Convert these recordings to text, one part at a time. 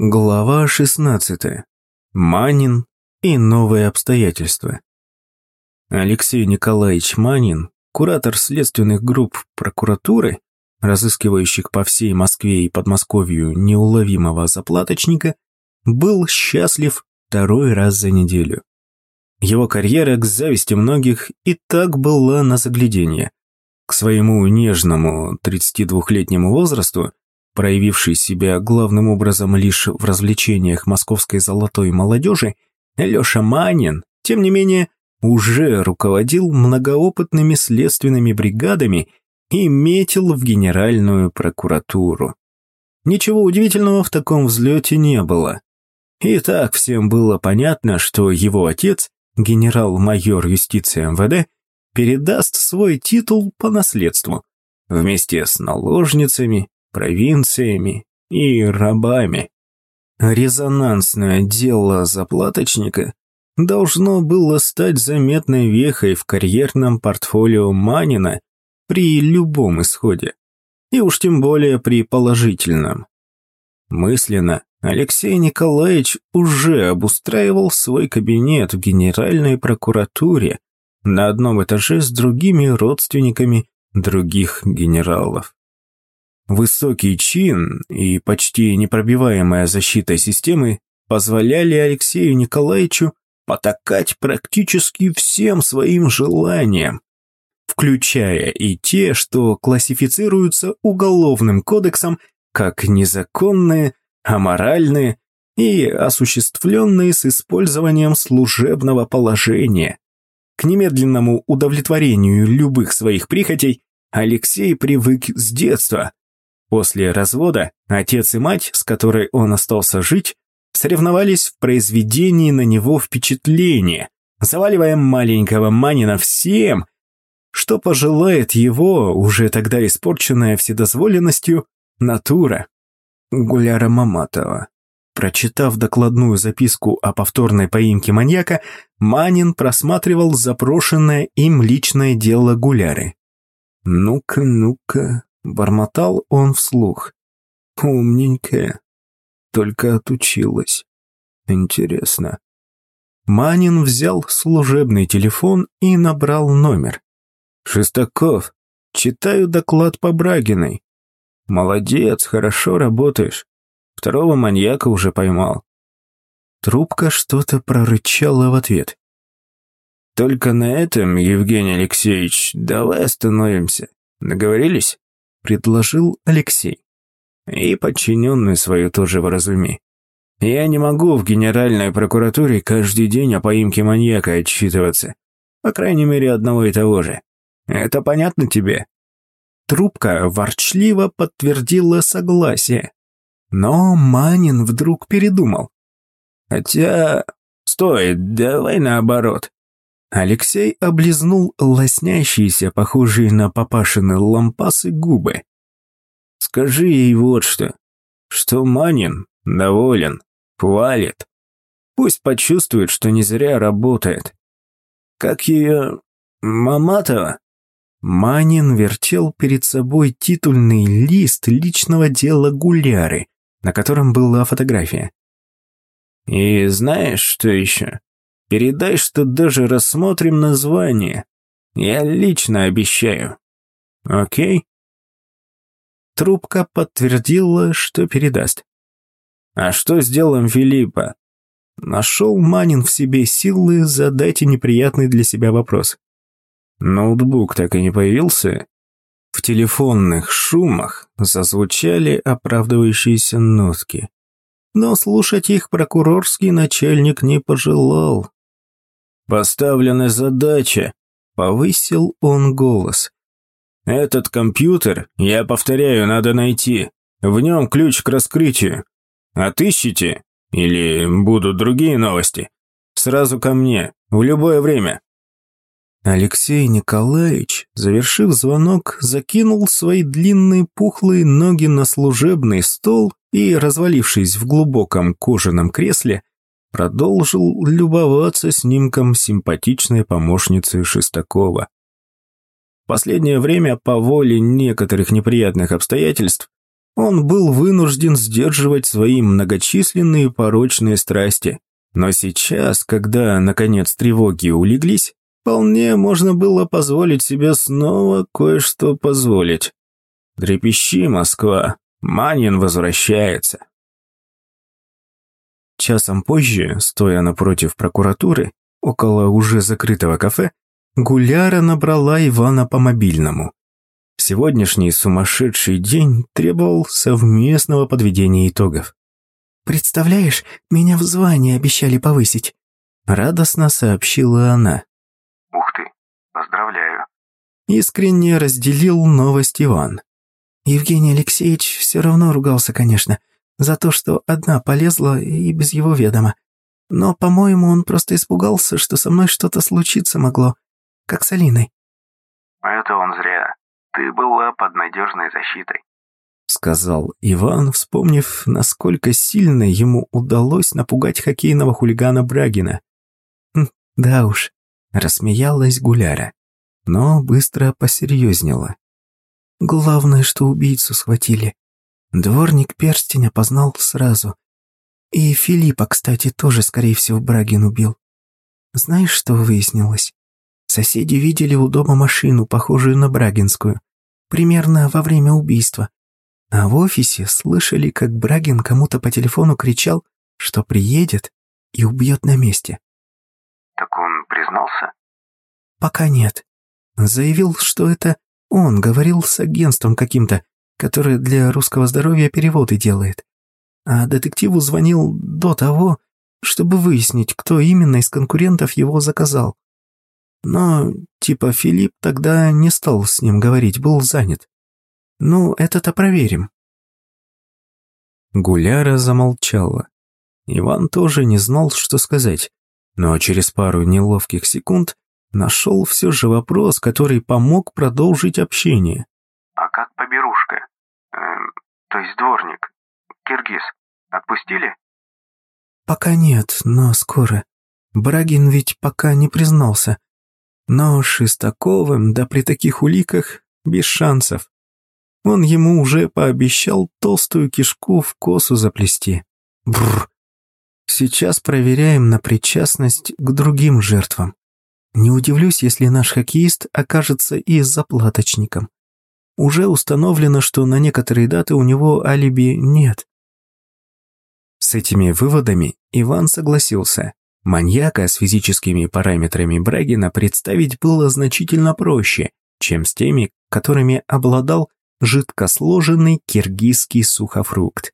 Глава 16. Манин и новые обстоятельства. Алексей Николаевич Манин, куратор следственных групп прокуратуры, разыскивающих по всей Москве и Подмосковью неуловимого заплаточника, был счастлив второй раз за неделю. Его карьера, к зависти многих, и так была на загляденье. К своему нежному 32-летнему возрасту проявивший себя главным образом лишь в развлечениях московской золотой молодежи, Леша Манин, тем не менее, уже руководил многоопытными следственными бригадами и метил в Генеральную прокуратуру. Ничего удивительного в таком взлете не было. И так всем было понятно, что его отец, генерал-майор юстиции МВД, передаст свой титул по наследству, вместе с наложницами, провинциями и рабами. Резонансное дело заплаточника должно было стать заметной вехой в карьерном портфолио Манина при любом исходе, и уж тем более при положительном. Мысленно Алексей Николаевич уже обустраивал свой кабинет в Генеральной прокуратуре на одном этаже с другими родственниками других генералов. Высокий чин и почти непробиваемая защита системы позволяли Алексею Николаевичу потакать практически всем своим желаниям, включая и те, что классифицируются уголовным кодексом как незаконные, аморальные и осуществленные с использованием служебного положения. К немедленному удовлетворению любых своих прихотей Алексей привык с детства, После развода отец и мать, с которой он остался жить, соревновались в произведении на него впечатления, заваливая маленького Манина всем, что пожелает его, уже тогда испорченная вседозволенностью, натура. Гуляра Маматова. Прочитав докладную записку о повторной поимке маньяка, Манин просматривал запрошенное им личное дело Гуляры. «Ну-ка, ну-ка, Бормотал он вслух. Умненькая. Только отучилась. Интересно. Манин взял служебный телефон и набрал номер. «Шестаков, читаю доклад по Брагиной. Молодец, хорошо работаешь. Второго маньяка уже поймал». Трубка что-то прорычала в ответ. «Только на этом, Евгений Алексеевич, давай остановимся. Договорились?» Предложил Алексей. И подчиненную свою тоже вразуми. Я не могу в генеральной прокуратуре каждый день о поимке маньяка отчитываться. По крайней мере, одного и того же. Это понятно тебе?» Трубка ворчливо подтвердила согласие. Но Манин вдруг передумал. «Хотя... Стой, давай наоборот. Алексей облизнул лоснящиеся, похожие на папашины лампасы, губы. «Скажи ей вот что, что Манин доволен, хвалит. Пусть почувствует, что не зря работает. Как ее... Маматова?» Манин вертел перед собой титульный лист личного дела Гуляры, на котором была фотография. «И знаешь, что еще?» Передай, что даже рассмотрим название. Я лично обещаю. Окей?» Трубка подтвердила, что передаст. «А что с делом Филиппа?» Нашел Манин в себе силы задать неприятный для себя вопрос. Ноутбук так и не появился. В телефонных шумах зазвучали оправдывающиеся нотки. Но слушать их прокурорский начальник не пожелал. Поставлена задача, повысил он голос. Этот компьютер, я повторяю, надо найти. В нем ключ к раскрытию. Отыщите, или будут другие новости, сразу ко мне, в любое время. Алексей Николаевич, завершив звонок, закинул свои длинные пухлые ноги на служебный стол и, развалившись в глубоком кожаном кресле, продолжил любоваться снимком симпатичной помощницы Шестакова. В последнее время, по воле некоторых неприятных обстоятельств, он был вынужден сдерживать свои многочисленные порочные страсти. Но сейчас, когда, наконец, тревоги улеглись, вполне можно было позволить себе снова кое-что позволить. Трепещи, Москва, Манин возвращается. Часом позже, стоя напротив прокуратуры, около уже закрытого кафе, Гуляра набрала Ивана по мобильному. Сегодняшний сумасшедший день требовал совместного подведения итогов. «Представляешь, меня в звании обещали повысить», — радостно сообщила она. «Ух ты, поздравляю». Искренне разделил новость Иван. Евгений Алексеевич все равно ругался, конечно, за то, что одна полезла и без его ведома. Но, по-моему, он просто испугался, что со мной что-то случиться могло, как с Алиной. Это он зря. Ты была под надежной защитой. Сказал Иван, вспомнив, насколько сильно ему удалось напугать хоккейного хулигана Брагина. «Хм, «Да уж», — рассмеялась Гуляра, но быстро посерьезнела. «Главное, что убийцу схватили. Дворник перстень опознал сразу. И Филиппа, кстати, тоже, скорее всего, Брагин убил. Знаешь, что выяснилось? Соседи видели у дома машину, похожую на Брагинскую, примерно во время убийства. А в офисе слышали, как Брагин кому-то по телефону кричал, что приедет и убьет на месте. Так он признался? Пока нет. Заявил, что это он говорил с агентством каким-то, которое для русского здоровья переводы делает. А детективу звонил до того, чтобы выяснить, кто именно из конкурентов его заказал. Но, типа, Филипп тогда не стал с ним говорить, был занят. Ну, это-то проверим. Гуляра замолчала. Иван тоже не знал, что сказать, но через пару неловких секунд нашел все же вопрос, который помог продолжить общение. «А как поберушка? Эм, то есть дворник? Киргиз? Отпустили?» «Пока нет, но скоро. Брагин ведь пока не признался. Но Шестаковым, да при таких уликах, без шансов. Он ему уже пообещал толстую кишку в косу заплести. Бррр. Сейчас проверяем на причастность к другим жертвам. Не удивлюсь, если наш хоккеист окажется и заплаточником. Уже установлено, что на некоторые даты у него алиби нет. С этими выводами Иван согласился. Маньяка с физическими параметрами Брагина представить было значительно проще, чем с теми, которыми обладал жидко сложенный киргизский сухофрукт.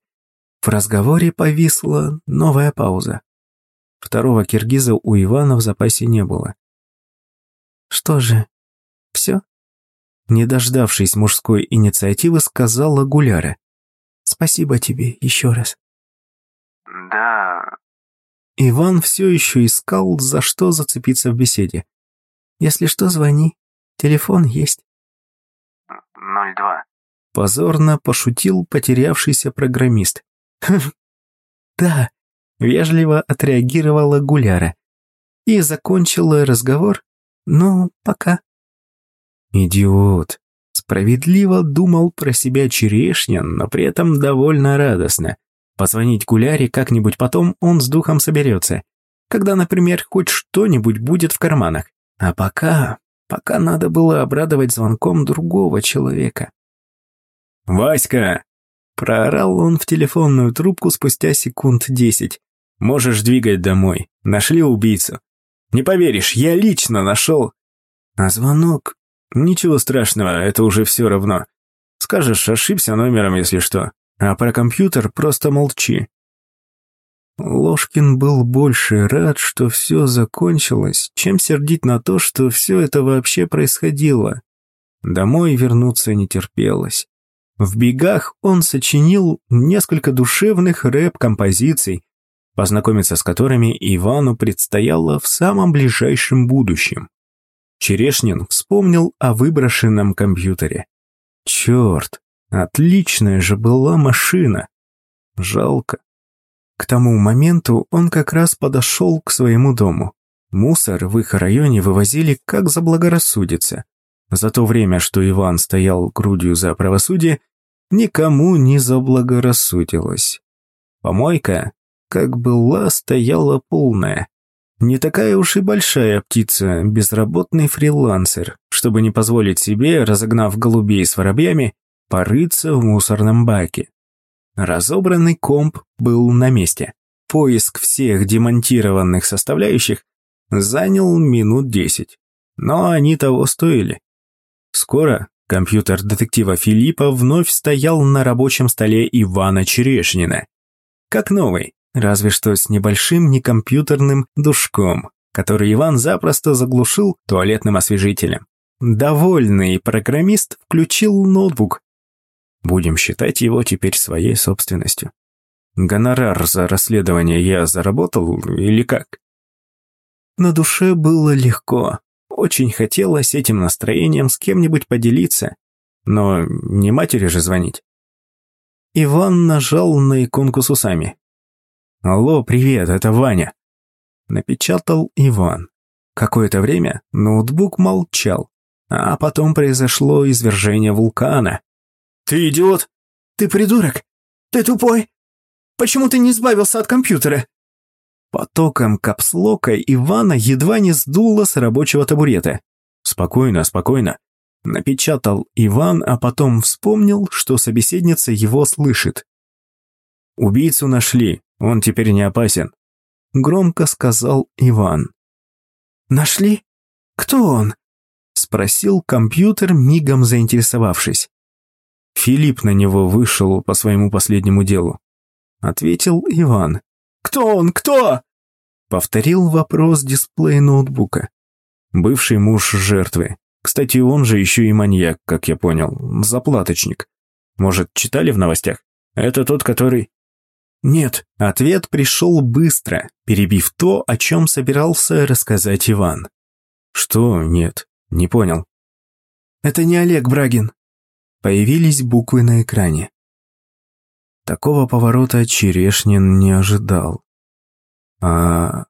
В разговоре повисла новая пауза. Второго киргиза у Ивана в запасе не было. «Что же, все?» Не дождавшись мужской инициативы, сказала Гуляра. «Спасибо тебе еще раз». «Да, Иван все еще искал, за что зацепиться в беседе. «Если что, звони. Телефон есть». «Ноль два». Позорно пошутил потерявшийся программист. «Да», — вежливо отреагировала Гуляра. И закончила разговор. «Ну, пока». «Идиот», — справедливо думал про себя Черешнин, но при этом довольно радостно. Позвонить Гуляре как-нибудь потом он с духом соберется. Когда, например, хоть что-нибудь будет в карманах. А пока... Пока надо было обрадовать звонком другого человека. «Васька!» Проорал он в телефонную трубку спустя секунд десять. «Можешь двигать домой. Нашли убийцу. Не поверишь, я лично нашел». А звонок... Ничего страшного, это уже все равно. Скажешь, ошибся номером, если что. А про компьютер просто молчи. Ложкин был больше рад, что все закончилось, чем сердить на то, что все это вообще происходило. Домой вернуться не терпелось. В бегах он сочинил несколько душевных рэп-композиций, познакомиться с которыми Ивану предстояло в самом ближайшем будущем. Черешнин вспомнил о выброшенном компьютере. Черт, Отличная же была машина. Жалко. К тому моменту он как раз подошел к своему дому. Мусор в их районе вывозили как заблагорассудится. За то время, что Иван стоял грудью за правосудие, никому не заблагорассудилось. Помойка, как была, стояла полная. Не такая уж и большая птица, безработный фрилансер, чтобы не позволить себе, разогнав голубей с воробьями, порыться в мусорном баке. Разобранный комп был на месте. Поиск всех демонтированных составляющих занял минут десять, но они того стоили. Скоро компьютер детектива Филиппа вновь стоял на рабочем столе Ивана Черешнина. Как новый, разве что с небольшим некомпьютерным душком, который Иван запросто заглушил туалетным освежителем. Довольный программист включил ноутбук. Будем считать его теперь своей собственностью. Гонорар за расследование я заработал или как? На душе было легко. Очень хотелось этим настроением с кем-нибудь поделиться, но не матери же звонить. Иван нажал на иконку с усами. «Алло, привет, это Ваня», — напечатал Иван. Какое-то время ноутбук молчал, а потом произошло извержение вулкана. «Ты идиот! Ты придурок! Ты тупой! Почему ты не избавился от компьютера?» Потоком капслока Ивана едва не сдуло с рабочего табурета. «Спокойно, спокойно», — напечатал Иван, а потом вспомнил, что собеседница его слышит. «Убийцу нашли, он теперь не опасен», — громко сказал Иван. «Нашли? Кто он?» — спросил компьютер, мигом заинтересовавшись. Филипп на него вышел по своему последнему делу. Ответил Иван. «Кто он? Кто?» Повторил вопрос дисплея ноутбука. Бывший муж жертвы. Кстати, он же еще и маньяк, как я понял. Заплаточник. Может, читали в новостях? Это тот, который... Нет, ответ пришел быстро, перебив то, о чем собирался рассказать Иван. Что нет? Не понял. Это не Олег Брагин. Появились буквы на экране. Такого поворота Черешнин не ожидал. «А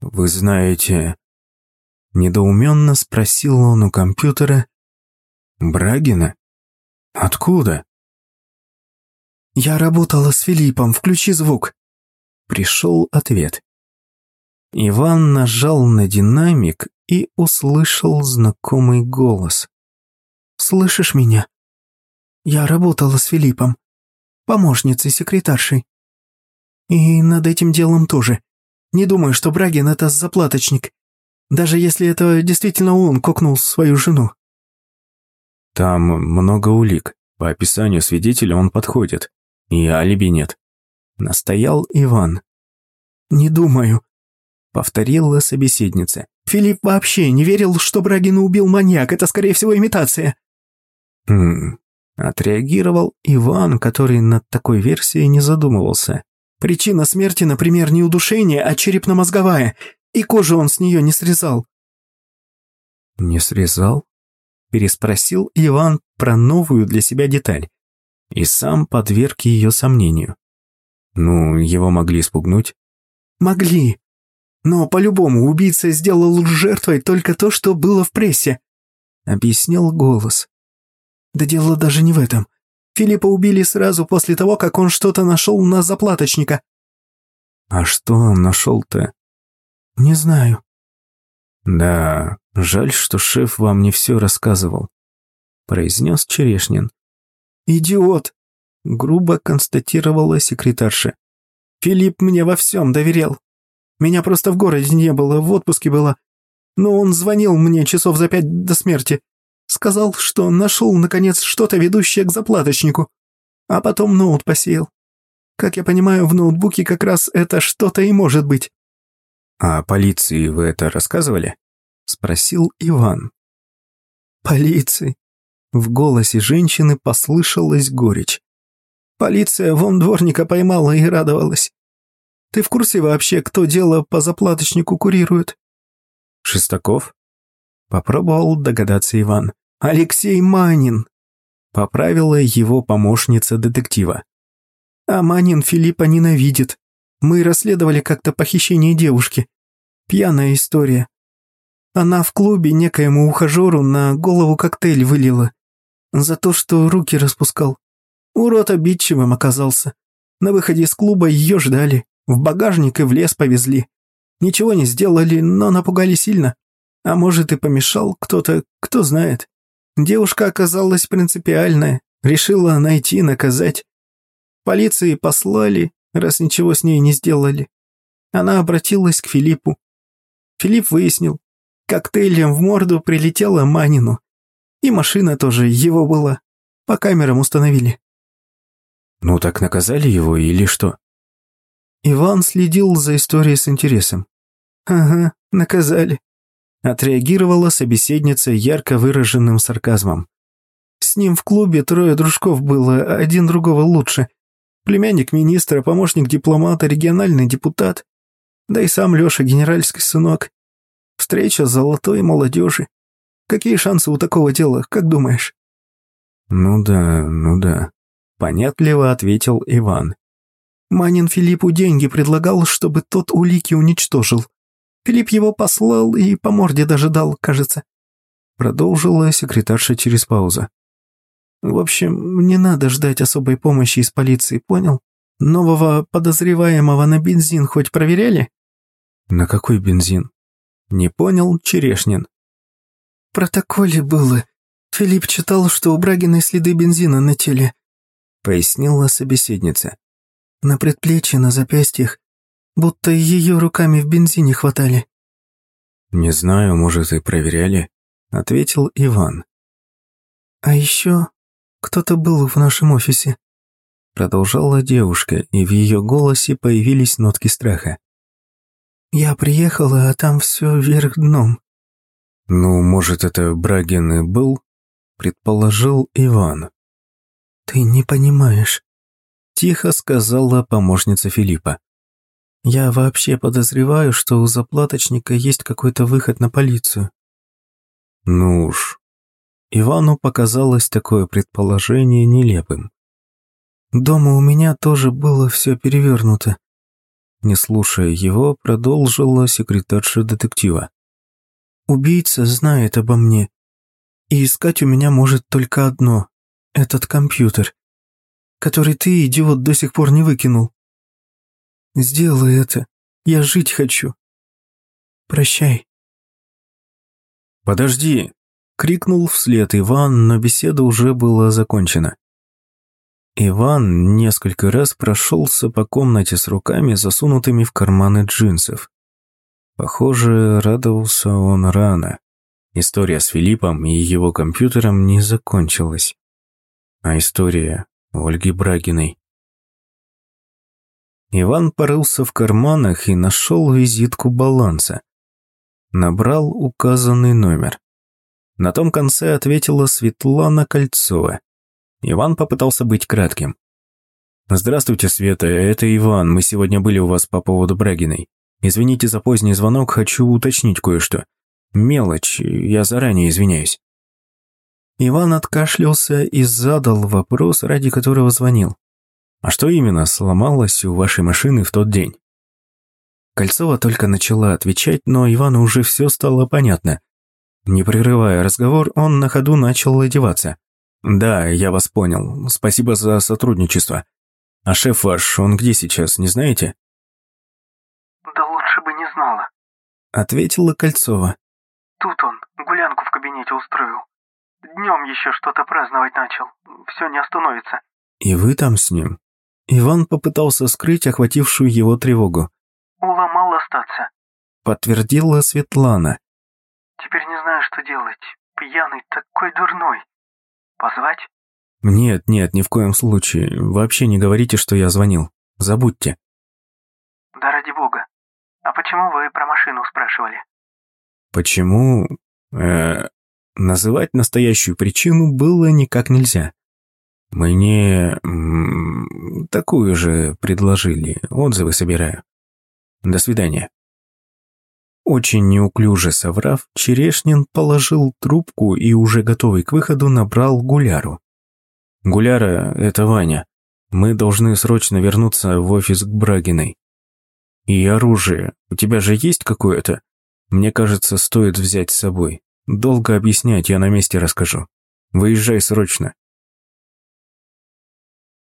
вы знаете...» Недоуменно спросил он у компьютера. «Брагина? Откуда?» «Я работала с Филиппом, включи звук». Пришел ответ. Иван нажал на динамик и услышал знакомый голос. «Слышишь меня? Я работала с Филиппом, помощницей, секретаршей. И над этим делом тоже. Не думаю, что Брагин — это заплаточник, даже если это действительно он кокнул свою жену». «Там много улик. По описанию свидетеля он подходит. И алиби нет. Настоял Иван. «Не думаю», — повторила собеседница. «Филипп вообще не верил, что Брагина убил маньяк. Это, скорее всего, имитация». «Хм...» — отреагировал Иван, который над такой версией не задумывался. «Причина смерти, например, не удушение, а черепно-мозговая, и кожу он с нее не срезал». «Не срезал?» — переспросил Иван про новую для себя деталь и сам подверг ее сомнению. Ну, его могли спугнуть? Могли. Но по-любому убийца сделал жертвой только то, что было в прессе, объяснил голос. Да дело даже не в этом. Филиппа убили сразу после того, как он что-то нашел на заплаточника. А что он нашел-то? Не знаю. Да, жаль, что шеф вам не все рассказывал, произнес Черешнин. «Идиот!» — грубо констатировала секретарша. «Филипп мне во всем доверял. Меня просто в городе не было, в отпуске была. Но он звонил мне часов за пять до смерти. Сказал, что нашел, наконец, что-то ведущее к заплаточнику. А потом ноут посеял. Как я понимаю, в ноутбуке как раз это что-то и может быть». «А полиции вы это рассказывали?» — спросил Иван. «Полиции? В голосе женщины послышалась горечь. Полиция вон дворника поймала и радовалась. Ты в курсе вообще, кто дело по заплаточнику курирует? Шестаков? Попробовал догадаться Иван. Алексей Манин. Поправила его помощница детектива. А Манин Филиппа ненавидит. Мы расследовали как-то похищение девушки. Пьяная история. Она в клубе некоему ухажеру на голову коктейль вылила. За то, что руки распускал. Урод обидчивым оказался. На выходе из клуба ее ждали, в багажник и в лес повезли. Ничего не сделали, но напугали сильно. А может и помешал кто-то, кто знает. Девушка оказалась принципиальная, решила найти, наказать. Полиции послали, раз ничего с ней не сделали. Она обратилась к Филиппу. Филипп выяснил, коктейлем в морду прилетела Манину. И машина тоже его была. По камерам установили. Ну так наказали его или что? Иван следил за историей с интересом. Ага, наказали. Отреагировала собеседница ярко выраженным сарказмом. С ним в клубе трое дружков было, один другого лучше. Племянник министра, помощник дипломата, региональный депутат. Да и сам Леша генеральский сынок. Встреча с золотой молодежи. Какие шансы у такого дела, как думаешь? Ну да, ну да. Понятливо ответил Иван. Манин Филиппу деньги предлагал, чтобы тот улики уничтожил. Филипп его послал и по морде даже дал, кажется. Продолжила секретарша через паузу. В общем, не надо ждать особой помощи из полиции, понял? Нового подозреваемого на бензин хоть проверяли? На какой бензин? Не понял Черешнин. Протоколе было. Филипп читал, что у Брагиной следы бензина на теле. Пояснила собеседница. На предплечье, на запястьях будто ее руками в бензине хватали. «Не знаю, может, и проверяли», — ответил Иван. «А еще кто-то был в нашем офисе», — продолжала девушка, и в ее голосе появились нотки страха. «Я приехала, а там все вверх дном». «Ну, может, это Брагин и был?» — предположил Иван. «Ты не понимаешь», — тихо сказала помощница Филиппа. Я вообще подозреваю, что у заплаточника есть какой-то выход на полицию. Ну уж. Ивану показалось такое предположение нелепым. Дома у меня тоже было все перевернуто. Не слушая его, продолжила секретарша детектива. Убийца знает обо мне. И искать у меня может только одно — этот компьютер, который ты, идиот, до сих пор не выкинул. Сделай это. Я жить хочу. Прощай. Подожди, крикнул вслед Иван, но беседа уже была закончена. Иван несколько раз прошелся по комнате с руками, засунутыми в карманы джинсов. Похоже, радовался он рано. История с Филиппом и его компьютером не закончилась. А история Ольги Брагиной Иван порылся в карманах и нашел визитку баланса. Набрал указанный номер. На том конце ответила Светлана Кольцова. Иван попытался быть кратким. «Здравствуйте, Света, это Иван. Мы сегодня были у вас по поводу Брагиной. Извините за поздний звонок, хочу уточнить кое-что. Мелочь, я заранее извиняюсь». Иван откашлялся и задал вопрос, ради которого звонил. А что именно сломалось у вашей машины в тот день? Кольцова только начала отвечать, но Ивану уже все стало понятно. Не прерывая разговор, он на ходу начал одеваться. «Да, я вас понял. Спасибо за сотрудничество. А шеф ваш, он где сейчас, не знаете?» «Да лучше бы не знала», — ответила Кольцова. «Тут он гулянку в кабинете устроил. Днем еще что-то праздновать начал. Все не остановится». «И вы там с ним?» Иван попытался скрыть охватившую его тревогу. «Уломал остаться», — подтвердила Светлана. «Теперь не знаю, что делать. Пьяный такой дурной. Позвать?» «Нет, нет, ни в коем случае. Вообще не говорите, что я звонил. Забудьте». «Да ради бога. А почему вы про машину спрашивали?» «Почему...» э, Называть настоящую причину было никак нельзя. Мне такую же предложили, отзывы собираю. До свидания. Очень неуклюже соврав, Черешнин положил трубку и уже готовый к выходу набрал Гуляру. «Гуляра, это Ваня. Мы должны срочно вернуться в офис к Брагиной. И оружие. У тебя же есть какое-то? Мне кажется, стоит взять с собой. Долго объяснять, я на месте расскажу. Выезжай срочно.